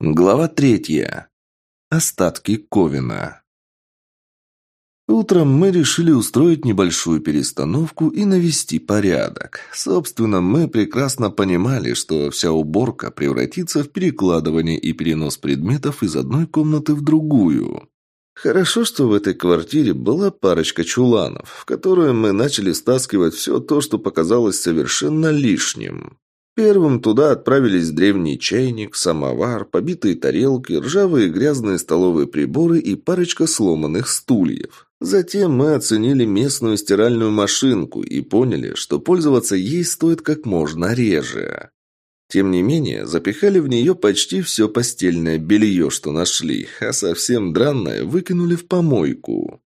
Глава третья. Остатки Ковина. Утром мы решили устроить небольшую перестановку и навести порядок. Собственно, мы прекрасно понимали, что вся уборка превратится в перекладывание и перенос предметов из одной комнаты в другую. Хорошо, что в этой квартире была парочка чуланов, в которую мы начали стаскивать все то, что показалось совершенно лишним. Первым туда отправились древний чайник, самовар, побитые тарелки, ржавые грязные столовые приборы и парочка сломанных стульев. Затем мы оценили местную стиральную машинку и поняли, что пользоваться ей стоит как можно реже. Тем не менее, запихали в нее почти все постельное белье, что нашли, а совсем дранное выкинули в помойку.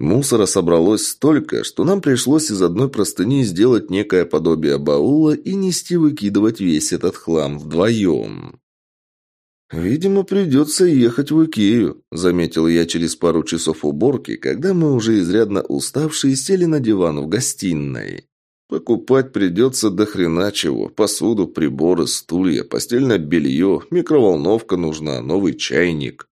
Мусора собралось столько, что нам пришлось из одной простыни сделать некое подобие баула и нести выкидывать весь этот хлам вдвоем. «Видимо, придется ехать в Икею», – заметил я через пару часов уборки, когда мы уже изрядно уставшие сели на диван в гостиной. «Покупать придется до хрена чего. Посуду, приборы, стулья, постельное белье, микроволновка нужна, новый чайник».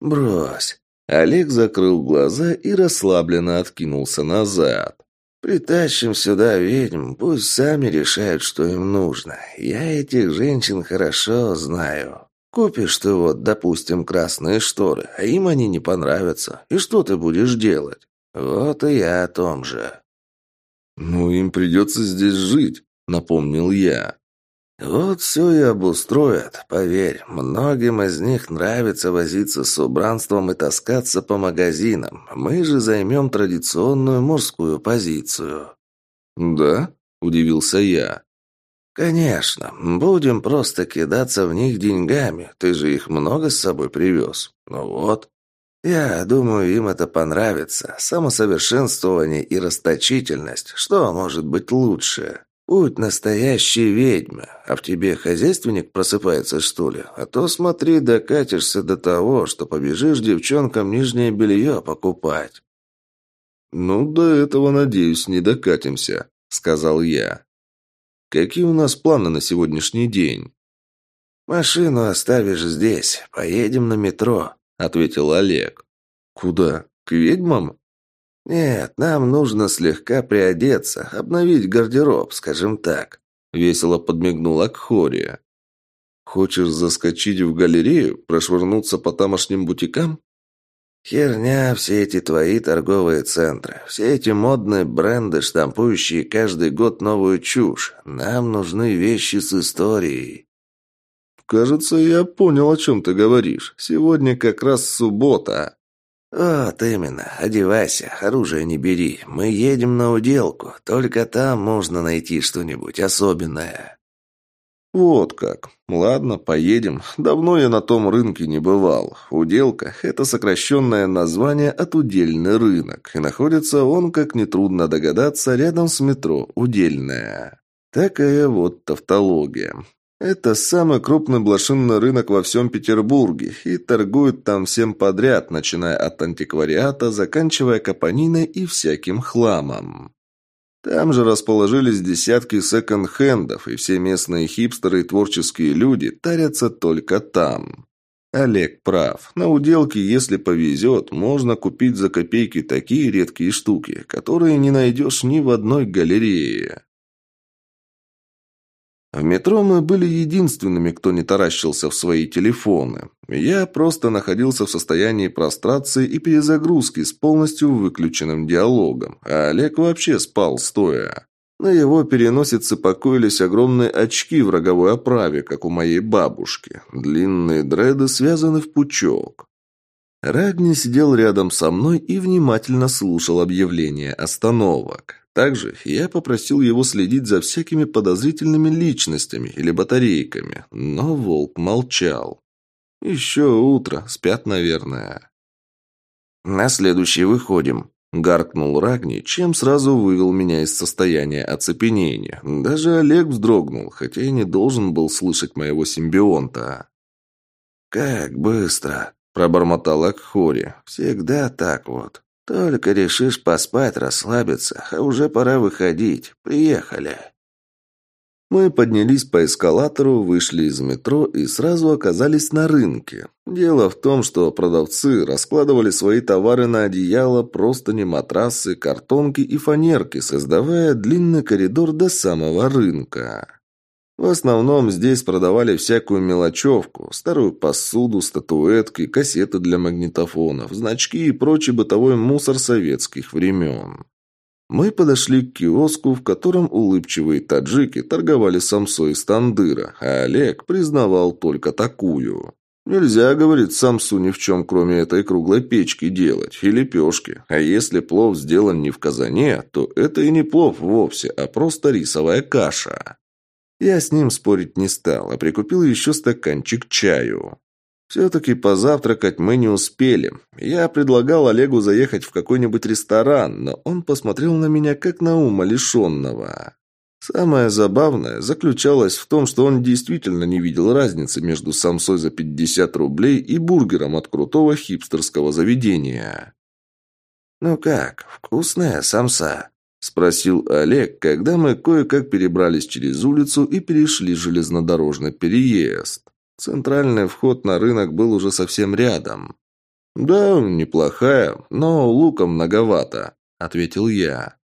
«Брось, Олег закрыл глаза и расслабленно откинулся назад. «Притащим сюда ведьм, пусть сами решают, что им нужно. Я этих женщин хорошо знаю. Купишь ты вот, допустим, красные шторы, а им они не понравятся. И что ты будешь делать? Вот и я о том же». «Ну, им придется здесь жить», — напомнил я. «Вот все и обустроят, поверь. Многим из них нравится возиться с убранством и таскаться по магазинам. Мы же займем традиционную мужскую позицию». «Да?» – удивился я. «Конечно. Будем просто кидаться в них деньгами. Ты же их много с собой привез. Ну вот. Я думаю, им это понравится. Самосовершенствование и расточительность. Что может быть лучше?» Будь настоящей ведьма, а в тебе хозяйственник просыпается, что ли? А то смотри, докатишься до того, что побежишь девчонкам нижнее белье покупать». «Ну, до этого, надеюсь, не докатимся», — сказал я. «Какие у нас планы на сегодняшний день?» «Машину оставишь здесь. Поедем на метро», — ответил Олег. «Куда? К ведьмам?» «Нет, нам нужно слегка приодеться, обновить гардероб, скажем так», — весело подмигнула Кхори. «Хочешь заскочить в галерею, прошвырнуться по тамошним бутикам?» «Херня все эти твои торговые центры, все эти модные бренды, штампующие каждый год новую чушь. Нам нужны вещи с историей». «Кажется, я понял, о чем ты говоришь. Сегодня как раз суббота». «Вот именно. Одевайся, оружие не бери. Мы едем на уделку. Только там можно найти что-нибудь особенное». «Вот как. Ладно, поедем. Давно я на том рынке не бывал. Уделка – это сокращенное название от удельный рынок, и находится он, как нетрудно догадаться, рядом с метро «Удельная». Такая вот тавтология. Это самый крупный блошинный рынок во всем Петербурге, и торгуют там всем подряд, начиная от антиквариата, заканчивая капониной и всяким хламом. Там же расположились десятки секонд-хендов, и все местные хипстеры и творческие люди тарятся только там. Олег прав. На уделке, если повезет, можно купить за копейки такие редкие штуки, которые не найдешь ни в одной галерее. В метро мы были единственными, кто не таращился в свои телефоны. Я просто находился в состоянии прострации и перезагрузки с полностью выключенным диалогом, а Олег вообще спал стоя. На его переносице покоились огромные очки в роговой оправе, как у моей бабушки. Длинные дреды связаны в пучок. Рагни сидел рядом со мной и внимательно слушал объявления остановок. Также я попросил его следить за всякими подозрительными личностями или батарейками, но волк молчал. Еще утро, спят, наверное. «На следующий выходим», — гаркнул Рагни, чем сразу вывел меня из состояния оцепенения. Даже Олег вздрогнул, хотя и не должен был слышать моего симбионта. «Как быстро!» – пробормотал Акхори. «Всегда так вот. Только решишь поспать, расслабиться, а уже пора выходить. Приехали. Мы поднялись по эскалатору, вышли из метро и сразу оказались на рынке. Дело в том, что продавцы раскладывали свои товары на одеяло, простыни, матрасы, картонки и фанерки, создавая длинный коридор до самого рынка. В основном здесь продавали всякую мелочевку, старую посуду, статуэтки, кассеты для магнитофонов, значки и прочий бытовой мусор советских времен. Мы подошли к киоску, в котором улыбчивые таджики торговали самсой из тандыра, а Олег признавал только такую. Нельзя, говорит, самсу ни в чем, кроме этой круглой печки делать и лепешки. А если плов сделан не в казане, то это и не плов вовсе, а просто рисовая каша. Я с ним спорить не стал, а прикупил еще стаканчик чаю. Все-таки позавтракать мы не успели. Я предлагал Олегу заехать в какой-нибудь ресторан, но он посмотрел на меня как на ума лишенного. Самое забавное заключалось в том, что он действительно не видел разницы между самсой за 50 рублей и бургером от крутого хипстерского заведения. «Ну как, вкусная самса?» – спросил Олег, когда мы кое-как перебрались через улицу и перешли железнодорожный переезд. Центральный вход на рынок был уже совсем рядом. «Да, неплохая, но лука многовато», — ответил я.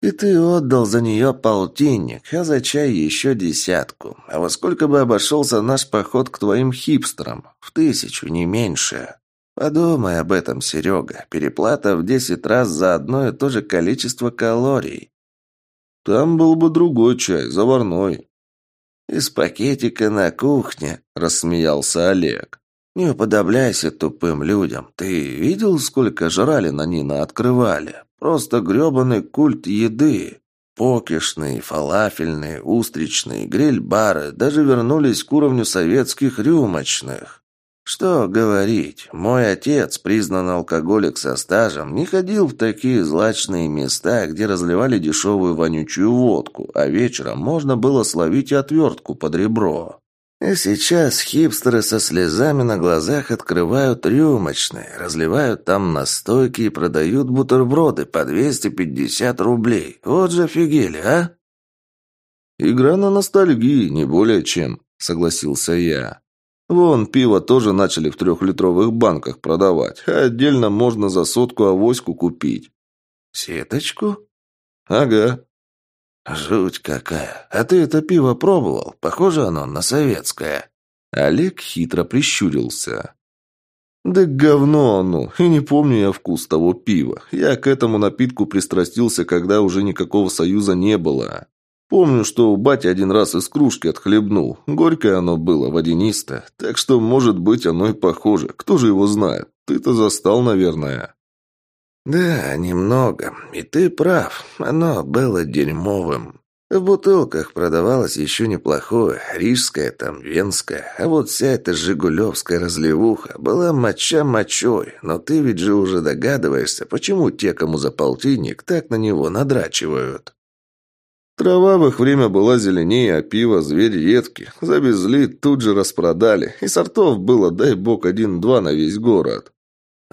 «И ты отдал за нее полтинник, а за чай еще десятку. А во сколько бы обошелся наш поход к твоим хипстерам? В тысячу, не меньше. Подумай об этом, Серега. Переплата в десять раз за одно и то же количество калорий». «Там был бы другой чай, заварной», «Из пакетика на кухне», – рассмеялся Олег. «Не уподобляйся тупым людям. Ты видел, сколько жрали на Нина открывали? Просто грёбаный культ еды. Покишные, фалафельные, устричные, гриль-бары даже вернулись к уровню советских рюмочных. Что говорить, мой отец, признанный алкоголик со стажем, не ходил в такие злачные места, где разливали дешевую вонючую водку, а вечером можно было словить отвертку под ребро. И сейчас хипстеры со слезами на глазах открывают рюмочные, разливают там настойки и продают бутерброды по 250 рублей. Вот же офигели, а? «Игра на ностальгии, не более чем», — согласился я. Вон, пиво тоже начали в трехлитровых банках продавать, а отдельно можно за сотку авоську купить. Сеточку? Ага. Жуть какая. А ты это пиво пробовал? Похоже оно на советское. Олег хитро прищурился. «Да говно оно! И не помню я вкус того пива. Я к этому напитку пристрастился, когда уже никакого союза не было. Помню, что у бати один раз из кружки отхлебнул. Горькое оно было, водянистое. Так что, может быть, оно и похоже. Кто же его знает? Ты-то застал, наверное. Да, немного. И ты прав. Оно было дерьмовым. В бутылках продавалось еще неплохое. Рижское там, венское. А вот вся эта жигулевская разливуха была моча мочой. Но ты ведь же уже догадываешься, почему те, кому за полтинник, так на него надрачивают. Трава в их время была зеленее, а пиво зверь редкий. Завезли, тут же распродали. И сортов было, дай бог, один-два на весь город.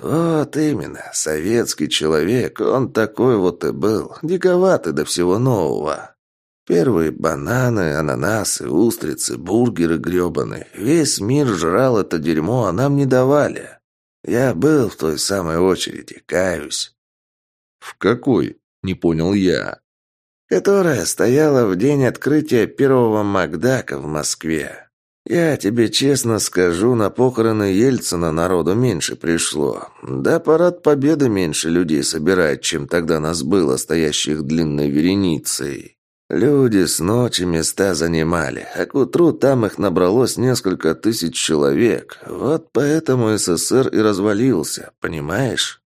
Вот именно, советский человек, он такой вот и был, диковатый до всего нового. Первые бананы, ананасы, устрицы, бургеры гребаные. Весь мир жрал это дерьмо, а нам не давали. Я был в той самой очереди, каюсь. «В какой?» – не понял я которая стояла в день открытия первого Макдака в Москве. Я тебе честно скажу, на похороны Ельцина народу меньше пришло. Да парад Победы меньше людей собирает, чем тогда нас было, стоящих длинной вереницей. Люди с ночи места занимали, а к утру там их набралось несколько тысяч человек. Вот поэтому СССР и развалился, понимаешь?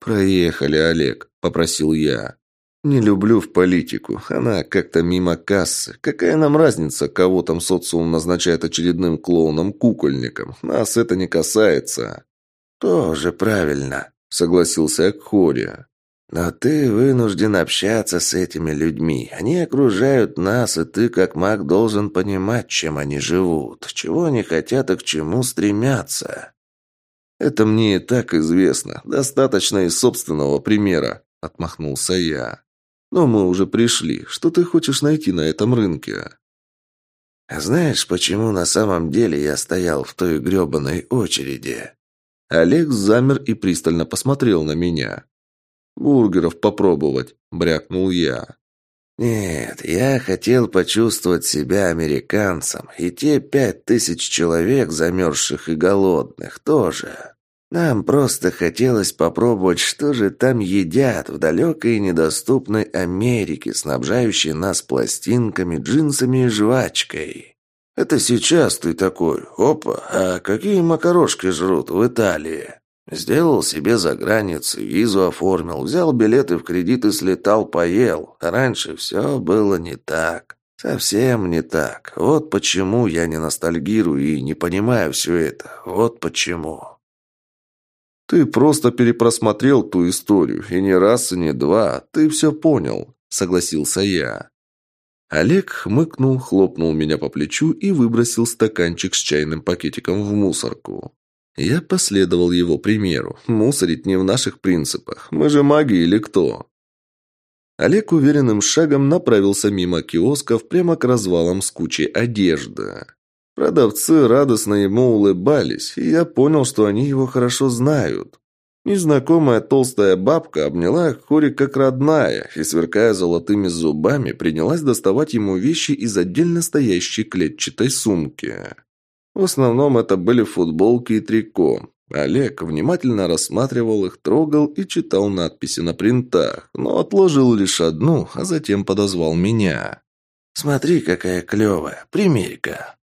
«Проехали, Олег», — попросил я. Не люблю в политику. Она как-то мимо кассы. Какая нам разница, кого там социум назначает очередным клоуном-кукольником? Нас это не касается. Тоже правильно, согласился Акхори. Но ты вынужден общаться с этими людьми. Они окружают нас, и ты, как маг, должен понимать, чем они живут, чего они хотят и к чему стремятся. Это мне и так известно. Достаточно из собственного примера, отмахнулся я. Но мы уже пришли. Что ты хочешь найти на этом рынке?» «Знаешь, почему на самом деле я стоял в той грёбаной очереди?» Олег замер и пристально посмотрел на меня. «Бургеров попробовать», — брякнул я. «Нет, я хотел почувствовать себя американцем, и те пять тысяч человек, замерзших и голодных, тоже. Нам просто хотелось попробовать, что же там едят в далекой и недоступной Америке, снабжающей нас пластинками, джинсами и жвачкой. Это сейчас ты такой, опа, а какие макарошки жрут в Италии? Сделал себе за границей, визу оформил, взял билеты в кредит и слетал, поел. А раньше все было не так. Совсем не так. Вот почему я не ностальгирую и не понимаю все это. Вот почему. «Ты просто перепросмотрел ту историю, и не раз, и не два. Ты все понял», — согласился я. Олег хмыкнул, хлопнул меня по плечу и выбросил стаканчик с чайным пакетиком в мусорку. Я последовал его примеру. Мусорить не в наших принципах. Мы же маги или кто? Олег уверенным шагом направился мимо киосков прямо к развалам с кучей одежды. Продавцы радостно ему улыбались, и я понял, что они его хорошо знают. Незнакомая толстая бабка обняла Хори как родная и, сверкая золотыми зубами, принялась доставать ему вещи из отдельно стоящей клетчатой сумки. В основном это были футболки и трико. Олег внимательно рассматривал их, трогал и читал надписи на принтах, но отложил лишь одну, а затем подозвал меня. «Смотри, какая клевая, примерь-ка».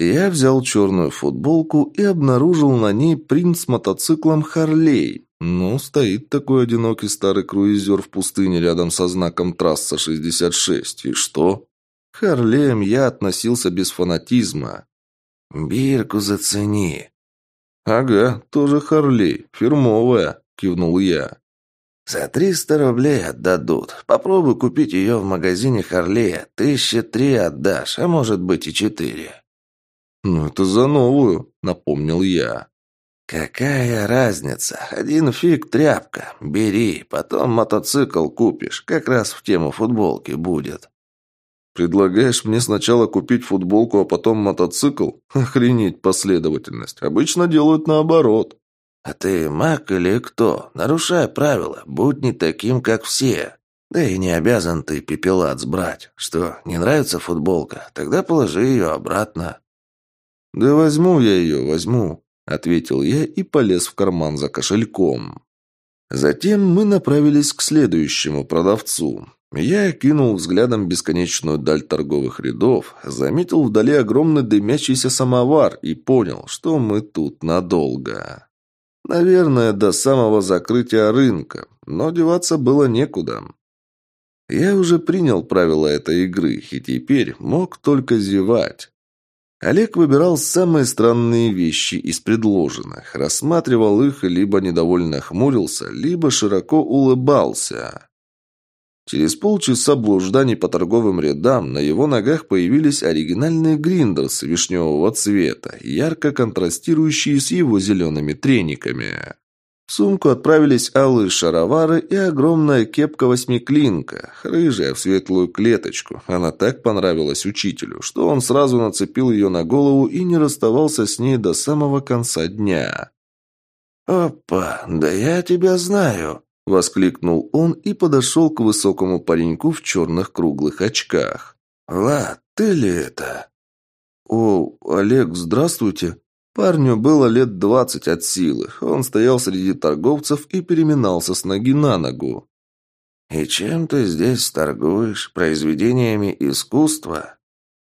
Я взял черную футболку и обнаружил на ней принт с мотоциклом «Харлей». Ну, стоит такой одинокий старый круизер в пустыне рядом со знаком трасса 66. И что? К Харлеям я относился без фанатизма. «Бирку зацени». «Ага, тоже Харлей. Фирмовая», – кивнул я. «За триста рублей отдадут. Попробуй купить ее в магазине Харлея. Тысячи три отдашь, а может быть и четыре». «Ну, это за новую», — напомнил я. «Какая разница? Один фиг тряпка. Бери, потом мотоцикл купишь. Как раз в тему футболки будет». «Предлагаешь мне сначала купить футболку, а потом мотоцикл? Охренеть последовательность. Обычно делают наоборот». «А ты маг или кто? Нарушай правила. Будь не таким, как все. Да и не обязан ты пепелац брать. Что, не нравится футболка? Тогда положи ее обратно». «Да возьму я ее, возьму», — ответил я и полез в карман за кошельком. Затем мы направились к следующему продавцу. Я кинул взглядом бесконечную даль торговых рядов, заметил вдали огромный дымящийся самовар и понял, что мы тут надолго. Наверное, до самого закрытия рынка, но деваться было некуда. Я уже принял правила этой игры и теперь мог только зевать. Олег выбирал самые странные вещи из предложенных, рассматривал их и либо недовольно хмурился, либо широко улыбался. Через полчаса блужданий по торговым рядам на его ногах появились оригинальные гриндерсы вишневого цвета, ярко контрастирующие с его зелеными трениками. В сумку отправились алые шаровары и огромная кепка-восьмиклинка, рыжая в светлую клеточку. Она так понравилась учителю, что он сразу нацепил ее на голову и не расставался с ней до самого конца дня. «Опа, да я тебя знаю!» – воскликнул он и подошел к высокому пареньку в черных круглых очках. «Влад, ты ли это?» «О, Олег, здравствуйте!» Парню было лет двадцать от силы. Он стоял среди торговцев и переминался с ноги на ногу. «И чем ты здесь торгуешь? Произведениями искусства?»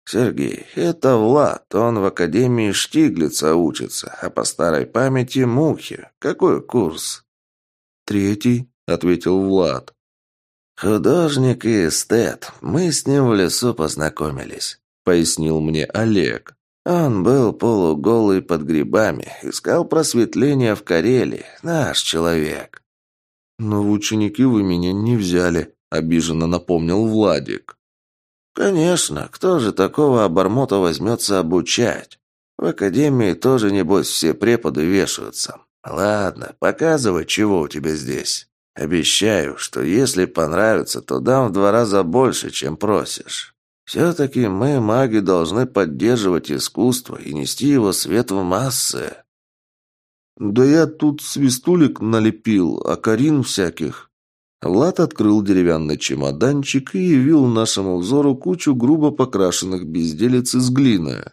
«Сергей, это Влад, он в Академии Штиглица учится, а по старой памяти Мухи. Какой курс?» «Третий», — ответил Влад. «Художник и эстет. Мы с ним в лесу познакомились», — пояснил мне Олег. Он был полуголый под грибами, искал просветления в Карелии, наш человек. «Но в ученики вы меня не взяли», — обиженно напомнил Владик. «Конечно, кто же такого обормота возьмется обучать? В академии тоже, небось, все преподы вешаются. Ладно, показывай, чего у тебя здесь». Обещаю, что если понравится, то дам в два раза больше, чем просишь. Все-таки мы, маги, должны поддерживать искусство и нести его свет в массы». «Да я тут свистулик налепил, а Карин всяких». Влад открыл деревянный чемоданчик и явил нашему взору кучу грубо покрашенных безделиц из глины.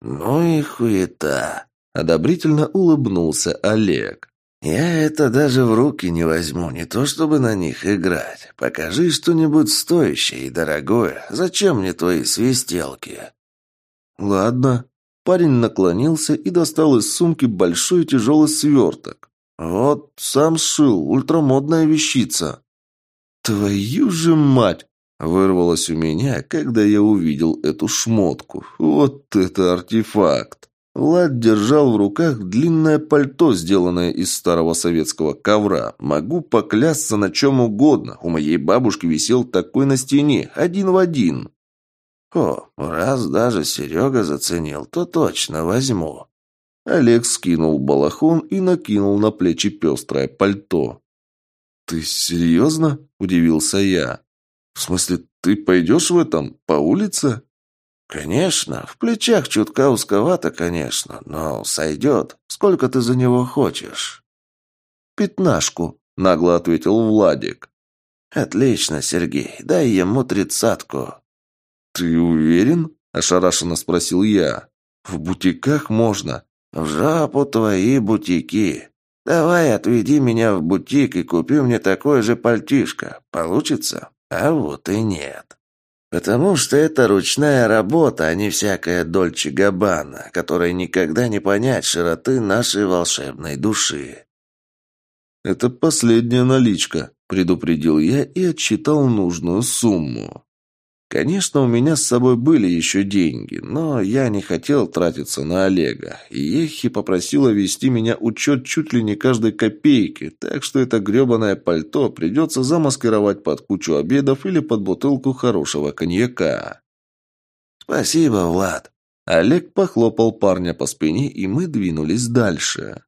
«Ну и хуета!» – одобрительно улыбнулся Олег. «Я это даже в руки не возьму, не то чтобы на них играть. Покажи что-нибудь стоящее и дорогое. Зачем мне твои свистелки?» «Ладно». Парень наклонился и достал из сумки большой тяжелый сверток. «Вот, сам сшил, ультрамодная вещица». «Твою же мать!» – вырвалось у меня, когда я увидел эту шмотку. «Вот это артефакт!» Влад держал в руках длинное пальто, сделанное из старого советского ковра. Могу поклясться на чем угодно. У моей бабушки висел такой на стене, один в один. О, раз даже Серега заценил, то точно возьму. Олег скинул балахон и накинул на плечи пестрое пальто. «Ты серьезно?» – удивился я. «В смысле, ты пойдешь в этом по улице?» «Конечно. В плечах чутка узковато, конечно, но сойдет. Сколько ты за него хочешь?» «Пятнашку», — нагло ответил Владик. «Отлично, Сергей. Дай ему тридцатку». «Ты уверен?» – ошарашенно спросил я. «В бутиках можно». «В жопу твои бутики. Давай отведи меня в бутик и купи мне такое же пальтишко. Получится? А вот и нет». Потому что это ручная работа, а не всякая Дольче Габбана, которой никогда не понять широты нашей волшебной души. «Это последняя наличка», — предупредил я и отчитал нужную сумму. Конечно, у меня с собой были еще деньги, но я не хотел тратиться на Олега, и Ехи попросила вести меня учет чуть ли не каждой копейки, так что это гребаное пальто придется замаскировать под кучу обедов или под бутылку хорошего коньяка. «Спасибо, Влад!» Олег похлопал парня по спине, и мы двинулись дальше.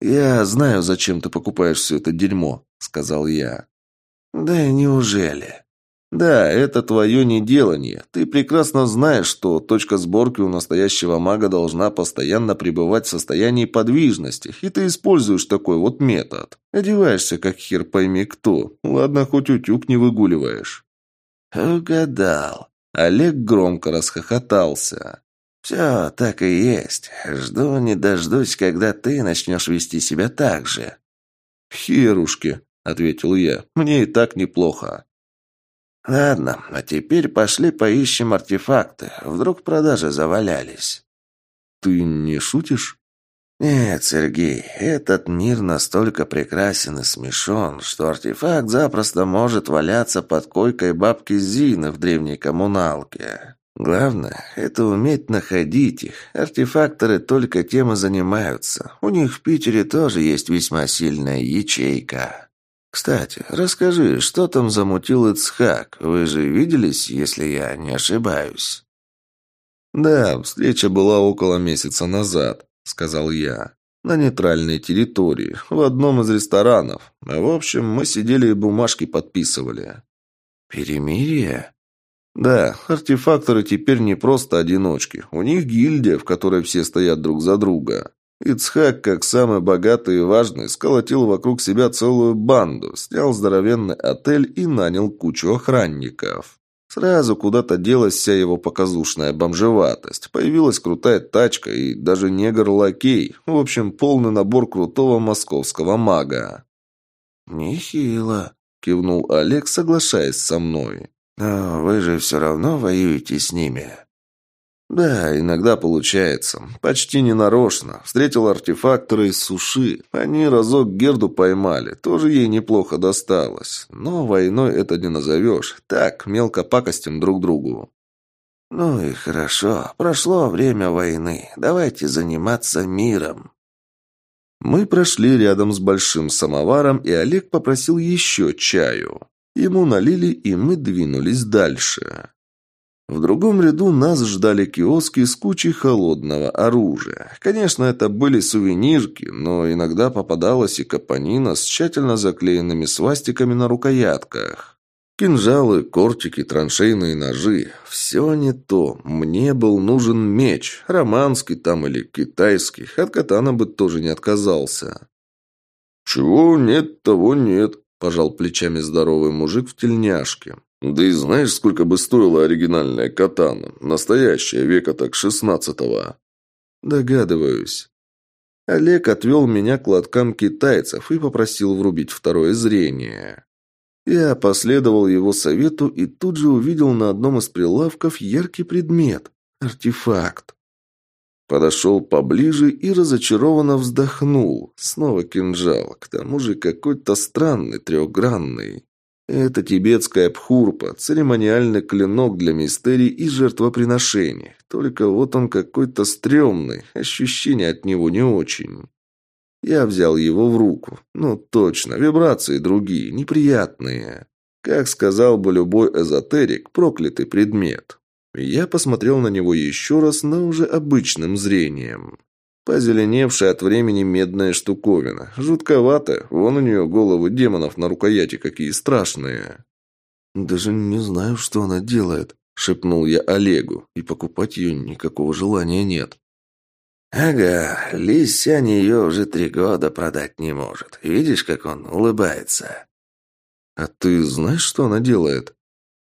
«Я знаю, зачем ты покупаешь все это дерьмо», — сказал я. «Да неужели?» Да, это твое неделание. Ты прекрасно знаешь, что точка сборки у настоящего мага должна постоянно пребывать в состоянии подвижности, и ты используешь такой вот метод. Одеваешься, как хер пойми кто. Ладно, хоть утюг не выгуливаешь. Угадал. Олег громко расхохотался. «Все, так и есть. Жду не дождусь, когда ты начнешь вести себя так же». «Херушки», — ответил я, — «мне и так неплохо». «Ладно, а теперь пошли поищем артефакты. Вдруг продажи завалялись». «Ты не шутишь?» «Нет, Сергей, этот мир настолько прекрасен и смешон, что артефакт запросто может валяться под койкой бабки Зины в древней коммуналке. Главное – это уметь находить их. Артефакторы только тем и занимаются. У них в Питере тоже есть весьма сильная ячейка». «Кстати, расскажи, что там замутил Ицхак? Вы же виделись, если я не ошибаюсь?» «Да, встреча была около месяца назад», — сказал я. «На нейтральной территории, в одном из ресторанов. В общем, мы сидели и бумажки подписывали». «Перемирие?» «Да, артефакторы теперь не просто одиночки. У них гильдия, в которой все стоят друг за друга. Ицхак, как самый богатый и важный, сколотил вокруг себя целую банду, снял здоровенный отель и нанял кучу охранников. Сразу куда-то делась вся его показушная бомжеватость. Появилась крутая тачка и даже негр-лакей. В общем, полный набор крутого московского мага. «Нехило», — кивнул Олег, соглашаясь со мной. «Но вы же все равно воюете с ними». «Да, иногда получается. Почти ненарочно. Встретил артефактора из суши. Они разок Герду поймали. Тоже ей неплохо досталось. Но войной это не назовешь. Так, мелко пакостим друг другу». «Ну и хорошо. Прошло время войны. Давайте заниматься миром». Мы прошли рядом с большим самоваром, и Олег попросил еще чаю. Ему налили, и мы двинулись дальше. В другом ряду нас ждали киоски с кучей холодного оружия. Конечно, это были сувенирки, но иногда попадалась и капонина с тщательно заклеенными свастиками на рукоятках. Кинжалы, кортики, траншейные ножи – все не то. Мне был нужен меч, романский там или китайский. От катана бы тоже не отказался. «Чего нет, того нет», – пожал плечами здоровый мужик в тельняшке. Да и знаешь, сколько бы стоила оригинальная катана? Настоящая, века так шестнадцатого. Догадываюсь. Олег отвел меня к лоткам китайцев и попросил врубить второе зрение. Я последовал его совету и тут же увидел на одном из прилавков яркий предмет – артефакт. Подошел поближе и разочарованно вздохнул. Снова кинжал, к тому же какой-то странный, трехгранный. Это тибетская пхурпа, церемониальный клинок для мистерий и жертвоприношений. Только вот он какой-то стрёмный, ощущения от него не очень. Я взял его в руку. Ну, точно, вибрации другие, неприятные. Как сказал бы любой эзотерик, проклятый предмет. Я посмотрел на него еще раз, но уже обычным зрением. Позеленевшая от времени медная штуковина. Жутковато. Вон у нее головы демонов на рукояти какие страшные. «Даже не знаю, что она делает», — шепнул я Олегу. «И покупать ее никакого желания нет». «Ага, Лисянь ее уже три года продать не может. Видишь, как он улыбается?» «А ты знаешь, что она делает?»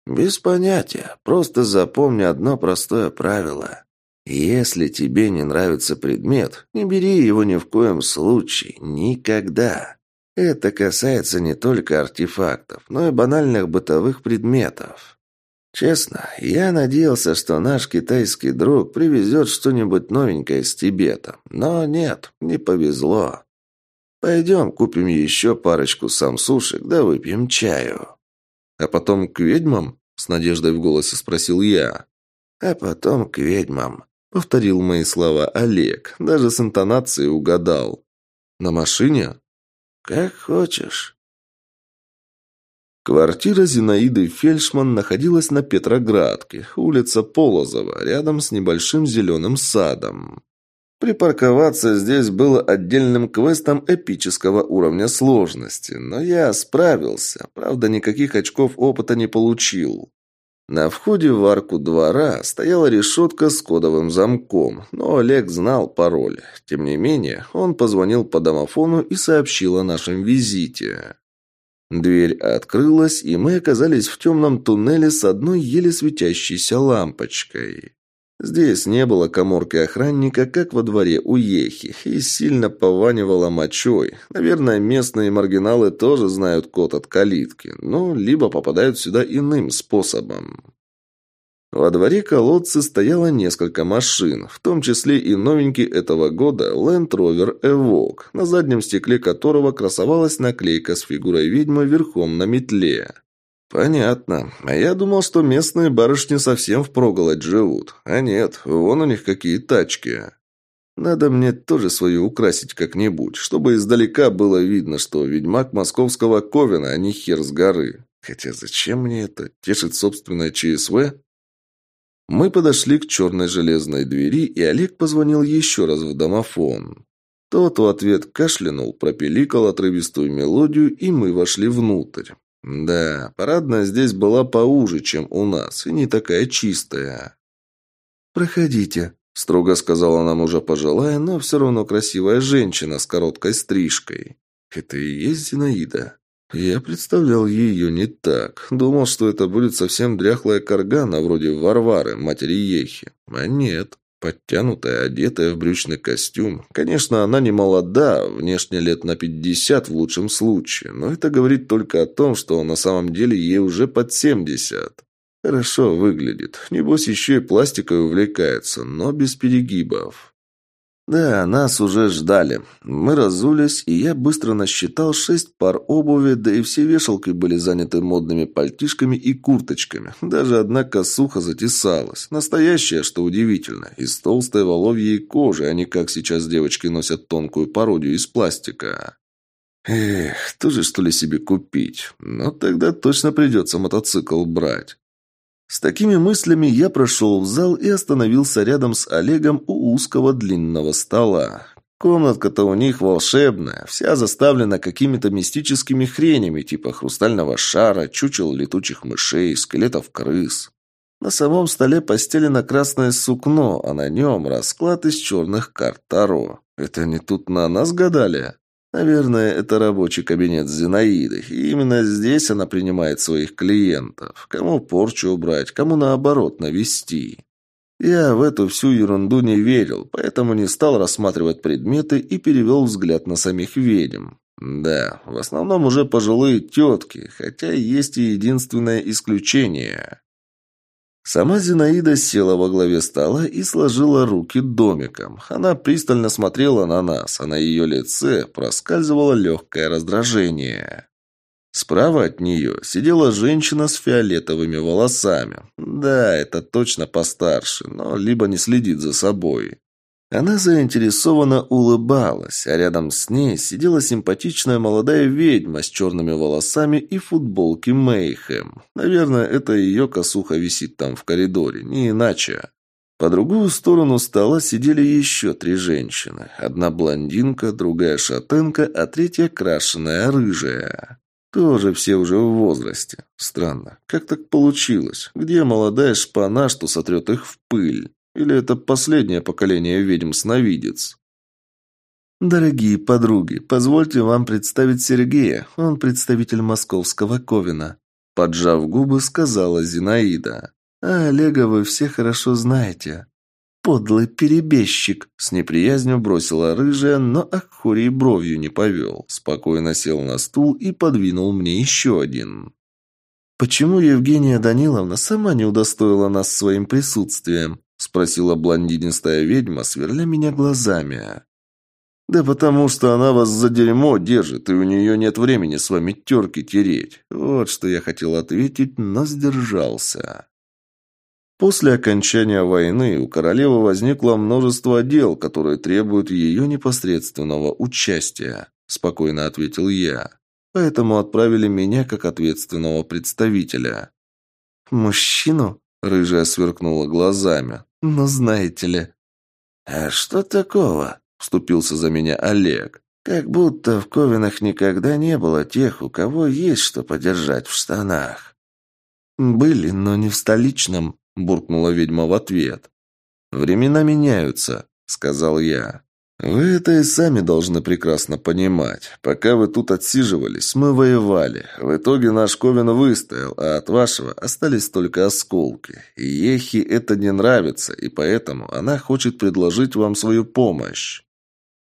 «Без понятия. Просто запомни одно простое правило. Если тебе не нравится предмет, не бери его ни в коем случае, никогда. Это касается не только артефактов, но и банальных бытовых предметов. Честно, я надеялся, что наш китайский друг привезет что-нибудь новенькое с Тибета. Но нет, не повезло. Пойдем купим еще парочку самсушек, да выпьем чаю. А потом к ведьмам? С надеждой в голосе спросил я. А потом к ведьмам. Повторил мои слова Олег, даже с интонацией угадал. «На машине?» «Как хочешь». Квартира Зинаиды Фельдшман находилась на Петроградке, улица Полозова, рядом с небольшим зеленым садом. Припарковаться здесь было отдельным квестом эпического уровня сложности, но я справился, правда никаких очков опыта не получил. На входе в арку двора стояла решетка с кодовым замком, но Олег знал пароль. Тем не менее, он позвонил по домофону и сообщил о нашем визите. Дверь открылась, и мы оказались в темном туннеле с одной еле светящейся лампочкой. Здесь не было коморки охранника, как во дворе у Ехи, и сильно пованивало мочой. Наверное, местные маргиналы тоже знают код от калитки, но либо попадают сюда иным способом. Во дворе колодцы стояло несколько машин, в том числе и новенький этого года Land Rover Evoque, на заднем стекле которого красовалась наклейка с фигурой ведьмы верхом на метле. «Понятно. А я думал, что местные барышни совсем впроголодь живут. А нет, вон у них какие тачки. Надо мне тоже свою украсить как-нибудь, чтобы издалека было видно, что ведьмак московского Ковина, а не хер с горы. Хотя зачем мне это? Тешить собственное ЧСВ?» Мы подошли к черной железной двери, и Олег позвонил еще раз в домофон. Тот в ответ кашлянул, пропеликал отрывистую мелодию, и мы вошли внутрь. Да, парадная здесь была поуже, чем у нас, и не такая чистая. «Проходите», — строго сказала нам уже пожилая, но все равно красивая женщина с короткой стрижкой. «Это и есть Зинаида?» Я представлял ее не так. Думал, что это будет совсем дряхлая каргана, вроде Варвары, матери Ехи. А нет. Подтянутая, одетая в брючный костюм. Конечно, она не молода, внешне лет на пятьдесят в лучшем случае, но это говорит только о том, что на самом деле ей уже под семьдесят. Хорошо выглядит. Небось, еще и пластикой увлекается, но без перегибов. Да, нас уже ждали. Мы разулись, и я быстро насчитал шесть пар обуви, да и все вешалки были заняты модными пальтишками и курточками. Даже одна косуха затесалась. Настоящая, что удивительно, из толстой воловьей кожи, а не как сейчас девочки носят тонкую пародию из пластика. Эх, тоже что ли себе купить? Но тогда точно придется мотоцикл брать. С такими мыслями я прошел в зал и остановился рядом с Олегом у узкого длинного стола. Комнатка-то у них волшебная, вся заставлена какими-то мистическими хренями, типа хрустального шара, чучел летучих мышей, скелетов крыс. На самом столе постелено красное сукно, а на нем расклад из черных карт Таро. Это не тут на нас гадали? Наверное, это рабочий кабинет Зинаиды, и именно здесь она принимает своих клиентов. Кому порчу убрать, кому наоборот навести. Я в эту всю ерунду не верил, поэтому не стал рассматривать предметы и перевел взгляд на самих ведьм. Да, в основном уже пожилые тетки, хотя есть и единственное исключение. Сама Зинаида села во главе стола и сложила руки домиком. Она пристально смотрела на нас, а на ее лице проскальзывало легкое раздражение. Справа от нее сидела женщина с фиолетовыми волосами. Да, это точно постарше, но либо не следит за собой. Она заинтересованно улыбалась, а рядом с ней сидела симпатичная молодая ведьма с черными волосами и футболки Мейхэм. Наверное, это ее косуха висит там в коридоре, не иначе. По другую сторону стола сидели еще три женщины. Одна блондинка, другая шатенка, а третья крашеная рыжая. Тоже все уже в возрасте. Странно. Как так получилось? Где молодая шпана, что сотрет их в пыль? Или это последнее поколение ведьм-сновидец? «Дорогие подруги, позвольте вам представить Сергея. Он представитель московского Ковина», – поджав губы, сказала Зинаида. «А Олега вы все хорошо знаете. «Подлый перебежчик!» – с неприязнью бросила рыжая, но Акхурий бровью не повел. Спокойно сел на стул и подвинул мне еще один. «Почему Евгения Даниловна сама не удостоила нас своим присутствием?» – спросила блондинистая ведьма, сверля меня глазами. «Да потому что она вас за дерьмо держит, и у нее нет времени с вами терки тереть. Вот что я хотел ответить, но сдержался». После окончания войны у королевы возникло множество дел, которые требуют ее непосредственного участия, спокойно ответил я. Поэтому отправили меня как ответственного представителя. Мужчину? Рыжая сверкнула глазами. Но знаете ли... «А что такого?» – вступился за меня Олег. «Как будто в Ковинах никогда не было тех, у кого есть что подержать в штанах». «Были, но не в столичном», – буркнула ведьма в ответ. «Времена меняются», – сказал я. «Вы это и сами должны прекрасно понимать. Пока вы тут отсиживались, мы воевали. В итоге наш Ковен выстоял, а от вашего остались только осколки. И Ехи это не нравится, и поэтому она хочет предложить вам свою помощь».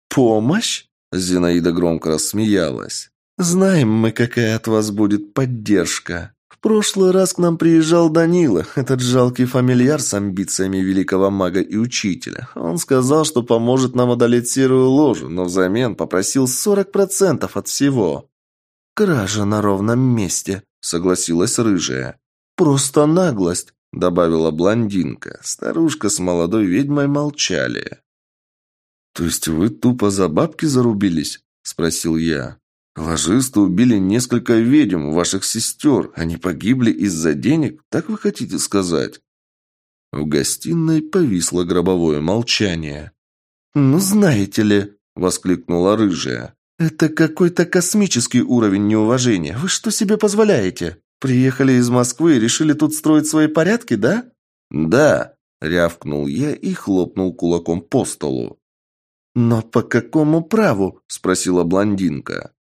«Помощь?» – Зинаида громко рассмеялась. «Знаем мы, какая от вас будет поддержка». Прошлый раз к нам приезжал Данила, этот жалкий фамильяр с амбициями великого мага и учителя. Он сказал, что поможет нам одолеть серую ложу, но взамен попросил 40% от всего. «Кража на ровном месте», — согласилась рыжая. «Просто наглость», — добавила блондинка. Старушка с молодой ведьмой молчали. «То есть вы тупо за бабки зарубились?» — спросил я. Ложисты убили несколько ведьм, ваших сестер. Они погибли из-за денег, так вы хотите сказать?» В гостиной повисло гробовое молчание. «Ну, знаете ли», — воскликнула рыжая, — «это какой-то космический уровень неуважения. Вы что себе позволяете? Приехали из Москвы и решили тут строить свои порядки, да?» «Да», — рявкнул я и хлопнул кулаком по столу. «Но по какому праву?» – спросила блондинка.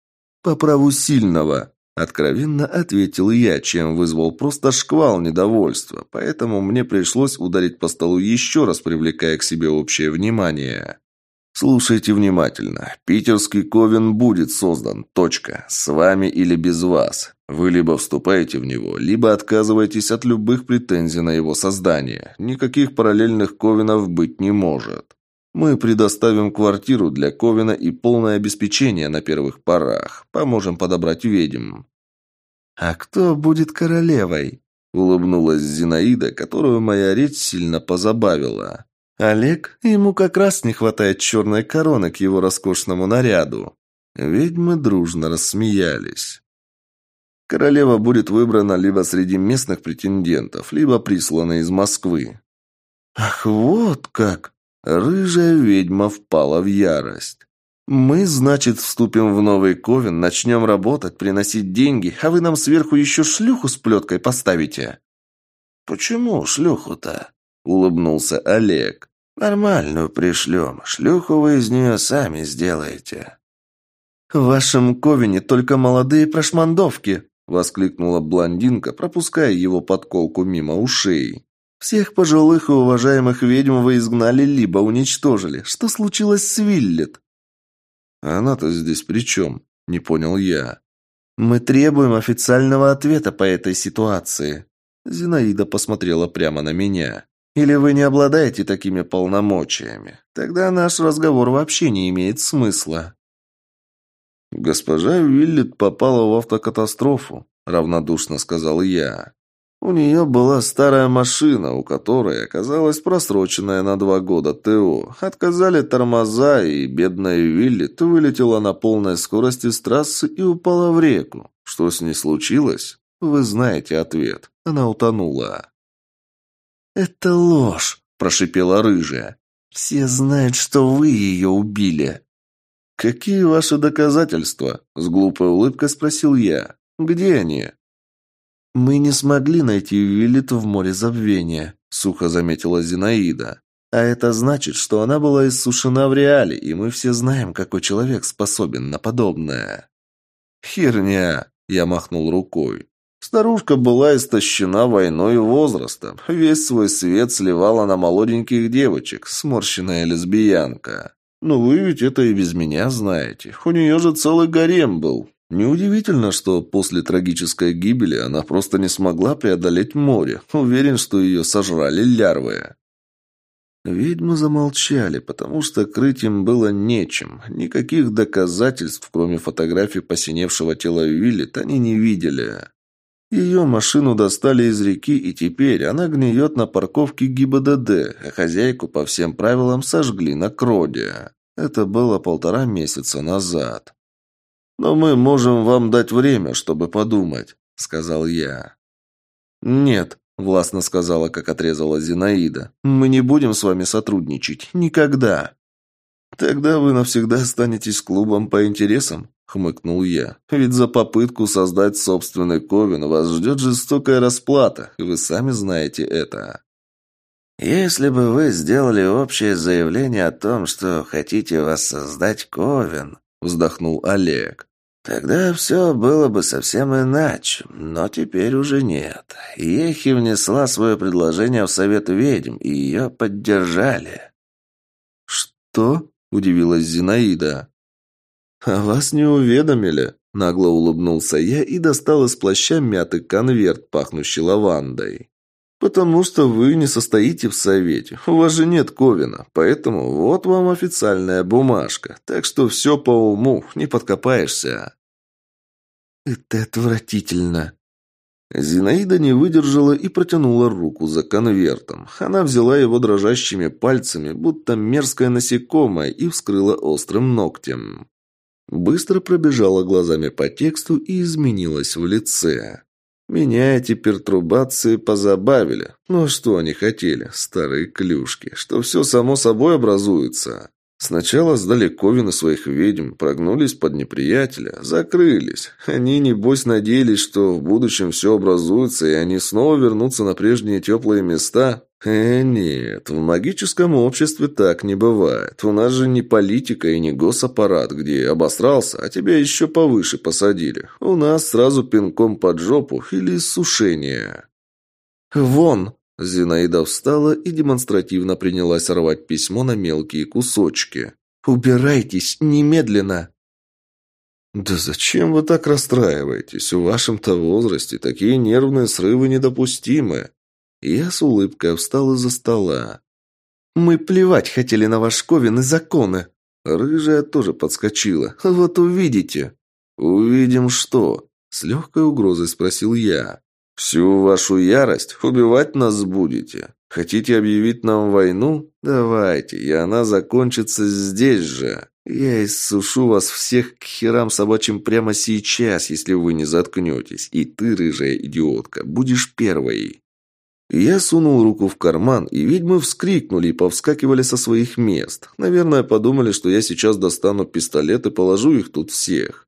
«По праву сильного», – откровенно ответил я, чем вызвал просто шквал недовольства, поэтому мне пришлось ударить по столу еще раз, привлекая к себе общее внимание. Слушайте внимательно. Питерский Ковен будет создан. Точка. С вами или без вас. Вы либо вступаете в него, либо отказываетесь от любых претензий на его создание. Никаких параллельных Ковенов быть не может. Мы предоставим квартиру для Ковина и полное обеспечение на первых порах. Поможем подобрать ведьм». «А кто будет королевой?» – улыбнулась Зинаида, которую моя речь сильно позабавила. «Олег? Ему как раз не хватает черной короны к его роскошному наряду». Ведьмы дружно рассмеялись. Королева будет выбрана либо среди местных претендентов, либо прислана из Москвы. Ах, вот как! Рыжая ведьма впала в ярость. «Мы, значит, вступим в новый ковен, начнем работать, приносить деньги, а вы нам сверху еще шлюху с плеткой поставите?» «Почему шлюху-то?» — улыбнулся Олег. «Нормальную пришлем. Шлюху вы из нее сами сделаете». «В вашем ковене только молодые прошмандовки!» — воскликнула блондинка, пропуская его подколку мимо ушей. «Всех пожилых и уважаемых ведьм вы изгнали либо уничтожили. Что случилось с Виллет?» «Она-то здесь при чем?» – не понял я. «Мы требуем официального ответа по этой ситуации». Зинаида посмотрела прямо на меня. «Или вы не обладаете такими полномочиями? Тогда наш разговор вообще не имеет смысла». «Госпожа Виллет попала в автокатастрофу», – равнодушно сказал я. У нее была старая машина, у которой оказалась просроченная на два года ТО. Отказали тормоза, и бедная Виллет вылетела на полной скорости с трассы и упала в реку. Что с ней случилось? Вы знаете ответ. Она утонула. «Это ложь», – прошипела рыжая. «Все знают, что вы ее убили». «Какие ваши доказательства?» – с глупой улыбкой спросил я. «Где они?» «Мы не смогли найти Виллит в море забвения», — сухо заметила Зинаида. «А это значит, что она была иссушена в реале, и мы все знаем, какой человек способен на подобное». «Херня!» — я махнул рукой. Старушка была истощена войной и возрастом. Весь свой свет сливала на молоденьких девочек, сморщенная лесбиянка. «Ну вы ведь это и без меня знаете. У нее же целый гарем был. Неудивительно, что после трагической гибели она просто не смогла преодолеть море. Уверен, что ее сожрали лярвы. Ведьмы замолчали, потому что крыть им было нечем. Никаких доказательств, кроме фотографий посиневшего тела Виллет, они не видели. Ее машину достали из реки, и теперь она гниет на парковке ГИБДД, а хозяйку по всем правилам сожгли на кроде. Это было полтора месяца назад. «Но мы можем вам дать время, чтобы подумать», — сказал я. «Нет», — властно сказала, как отрезала Зинаида. «Мы не будем с вами сотрудничать. Никогда». «Тогда вы навсегда останетесь клубом по интересам», — хмыкнул я. «Ведь за попытку создать собственный ковен вас ждет жестокая расплата, и вы сами знаете это». «Если бы вы сделали общее заявление о том, что хотите воссоздать ковен», — вздохнул Олег, Тогда все было бы совсем иначе, но теперь уже нет. Ехи внесла свое предложение в Совет ведьм, и ее поддержали. «Что?» – удивилась Зинаида. «А вас не уведомили?» – нагло улыбнулся я и достал из плаща мятый конверт, пахнущий лавандой. «Потому что вы не состоите в совете. У вас же нет Ковина. Поэтому вот вам официальная бумажка. Так что все по уму, не подкопаешься». «Это отвратительно!» Зинаида не выдержала и протянула руку за конвертом. Она взяла его дрожащими пальцами, будто мерзкое насекомое, и вскрыла острым ногтем. Быстро пробежала глазами по тексту и изменилась в лице. Меня эти пертурбации позабавили. Ну а что они хотели, старые клюшки? Что все само собой образуется? Сначала сдали Ковины своих ведьм, прогнулись под неприятеля, закрылись. Они, небось, надеялись, что в будущем все образуется, и они снова вернутся на прежние теплые места. Э, нет, в магическом обществе так не бывает. У нас же не политика и не госаппарат, где обосрался, а тебя еще повыше посадили. У нас сразу пинком под жопу или иссушение. «Вон!» Зинаида встала и демонстративно принялась рвать письмо на мелкие кусочки. «Убирайтесь немедленно!» «Да зачем вы так расстраиваетесь? В вашем-то возрасте такие нервные срывы недопустимы!» Я с улыбкой встал из-за стола. «Мы плевать хотели на ваш ковен и законы!» Рыжая тоже подскочила. «Вот увидите!» «Увидим что?» С легкой угрозой спросил я. «Всю вашу ярость убивать нас будете? Хотите объявить нам войну? Давайте, и она закончится здесь же. Я иссушу вас всех к херам собачьим прямо сейчас, если вы не заткнетесь. И ты, рыжая идиотка, будешь первой. Я сунул руку в карман, и ведьмы вскрикнули и повскакивали со своих мест. Наверное, подумали, что я сейчас достану пистолет и положу их тут всех.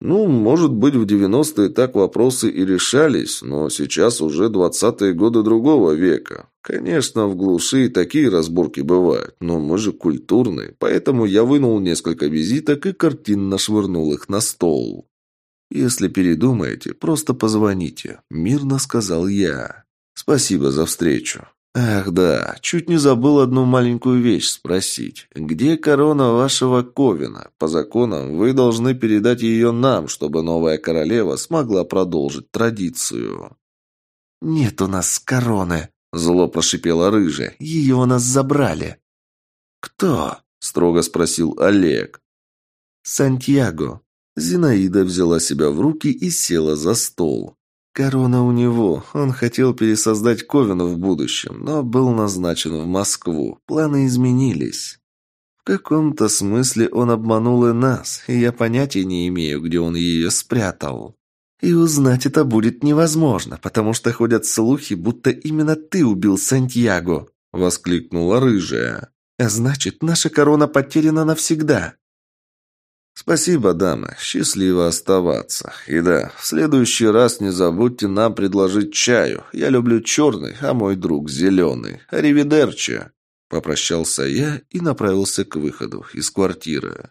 Ну, может быть, в 90-е так вопросы и решались, но сейчас уже 20-е годы другого века. Конечно, в глуши такие разборки бывают, но мы же культурные, поэтому я вынул несколько визиток и картинно швырнул их на стол. «Если передумаете, просто позвоните», – мирно сказал я. «Спасибо за встречу. «Ах да, чуть не забыл одну маленькую вещь спросить. Где корона вашего Ковина? По законам вы должны передать ее нам, чтобы новая королева смогла продолжить традицию». «Нет у нас короны», — зло прошипела рыжая. «Ее у нас забрали». «Кто?» — строго спросил Олег. «Сантьяго». Зинаида взяла себя в руки и села за стол. Корона у него. Он хотел пересоздать Ковен в будущем, но был назначен в Москву. Планы изменились. В каком-то смысле он обманул и нас, и я понятия не имею, где он ее спрятал. И узнать это будет невозможно, потому что ходят слухи, будто именно ты убил Сантьяго, воскликнула рыжая. А значит, наша корона потеряна навсегда. «Спасибо, дамы. Счастливо оставаться. И да, в следующий раз не забудьте нам предложить чаю. Я люблю черный, а мой друг зеленый. Аривидерчи!» Попрощался я и направился к выходу из квартиры.